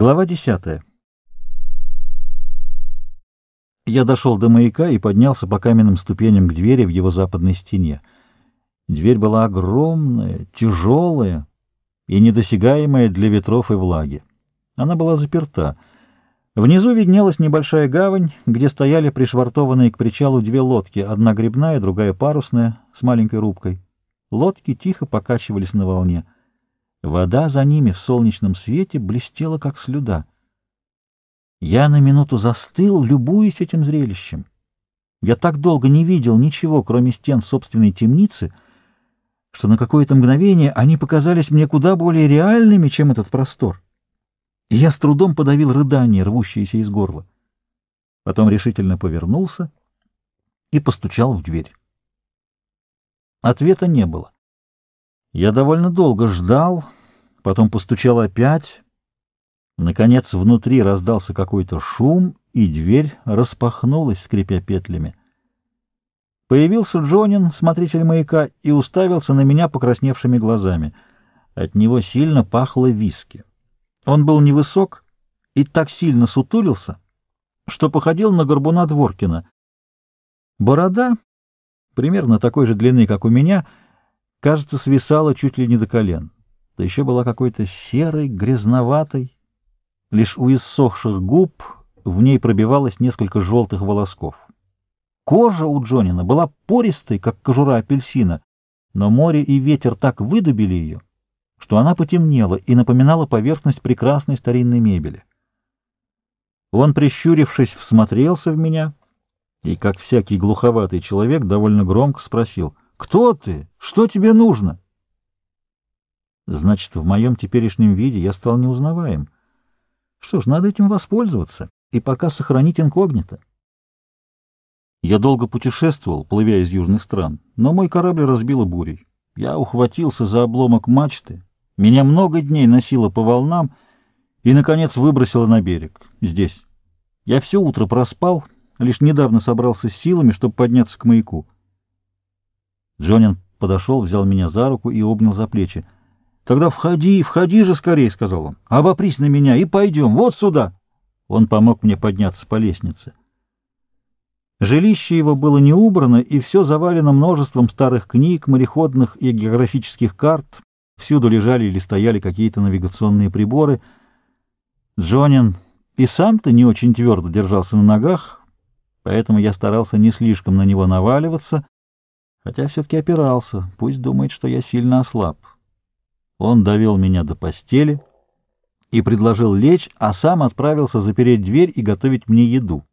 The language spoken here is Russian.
Глава десятая. Я дошел до маяка и поднялся по каменным ступеням к двери в его западной стене. Дверь была огромная, тяжелая и недосягаемая для ветров и влаги. Она была заперта. Внизу виднелась небольшая гавань, где стояли пришвартованные к причалу две лодки, одна грибная, другая парусная, с маленькой рубкой. Лодки тихо покачивались на волне — Вода за ними в солнечном свете блестела, как слюда. Я на минуту застыл, любуясь этим зрелищем. Я так долго не видел ничего, кроме стен собственной темницы, что на какое-то мгновение они показались мне куда более реальными, чем этот простор. И я с трудом подавил рыдание, рвущееся из горла. Потом решительно повернулся и постучал в дверь. Ответа не было. Я довольно долго ждал, потом постучал опять. Наконец внутри раздался какой-то шум, и дверь распахнулась, скрипя петлями. Появился Джонин, смотритель маяка, и уставился на меня покрасневшими глазами. От него сильно пахло виски. Он был невысок и так сильно сутулился, что походил на горбуна Дворкина. Борода, примерно такой же длины, как у меня, — кажется, свисала чуть ли не до колен. Да еще была какой-то серой, грязноватой. Лишь у иссохших губ в ней пробивалось несколько желтых волосков. Кожа у Джонина была пористой, как кожура апельсина, но море и ветер так выдубили ее, что она потемнела и напоминала поверхность прекрасной старинной мебели. Он, прищурившись, всмотрелся в меня и, как всякий глуховатый человек, довольно громко спросил — кто ты? Что тебе нужно? Значит, в моем теперешнем виде я стал неузнаваем. Что ж, надо этим воспользоваться и пока сохранить инкогнито. Я долго путешествовал, плывя из южных стран, но мой корабль разбило бурей. Я ухватился за обломок мачты, меня много дней носило по волнам и, наконец, выбросило на берег, здесь. Я все утро проспал, лишь недавно собрался с силами, чтобы подняться к маяку. Джонин подошел, взял меня за руку и обнял за плечи. «Тогда входи, входи же скорее», — сказал он. «Обопрись на меня и пойдем, вот сюда». Он помог мне подняться по лестнице. Жилище его было не убрано, и все завалено множеством старых книг, мореходных и географических карт. Всюду лежали или стояли какие-то навигационные приборы. Джонин и сам-то не очень твердо держался на ногах, поэтому я старался не слишком на него наваливаться — хотя все-таки опирался, пусть думает, что я сильно ослаб. Он довел меня до постели и предложил лечь, а сам отправился запереть дверь и готовить мне еду.